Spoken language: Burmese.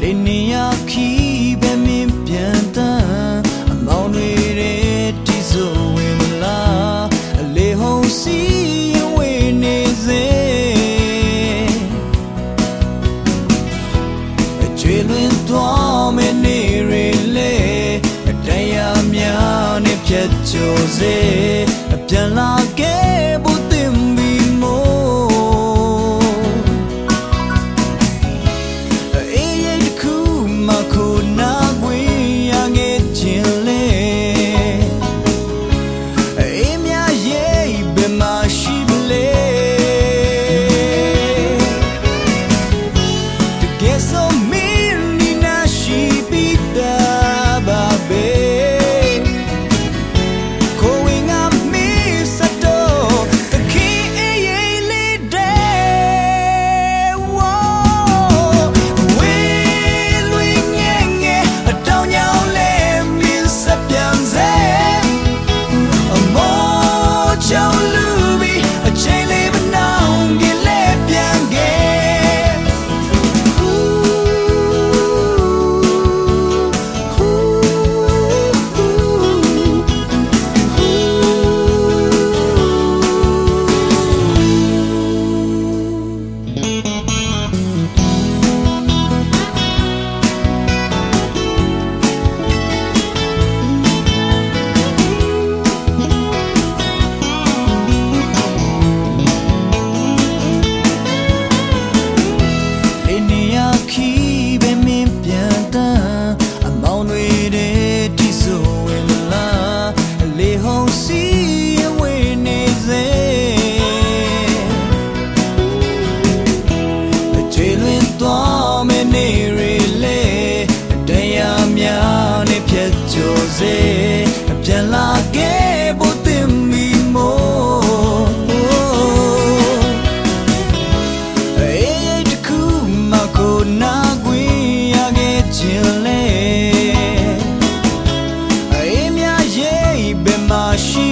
လေနေရခီးပဲမင်းပြန်တန်းအမောင်းတွေတဲ့တိဆိုဝင်မလားအလေဟုံးစီရင်ဝေနေစေအကျွေလွင်သွားမနေရလေအတန်ရများနဲ့ဖြတ်ကျော်စေအပြန်လာခဲ့ဘူး စေအပြန်လာခဲ့ဖို့တင်မီမို့အေးတခုမကိုနာကွေရခဲ့ခြင်းလေအေးမြရဲ့ဘယ်မှာရှိ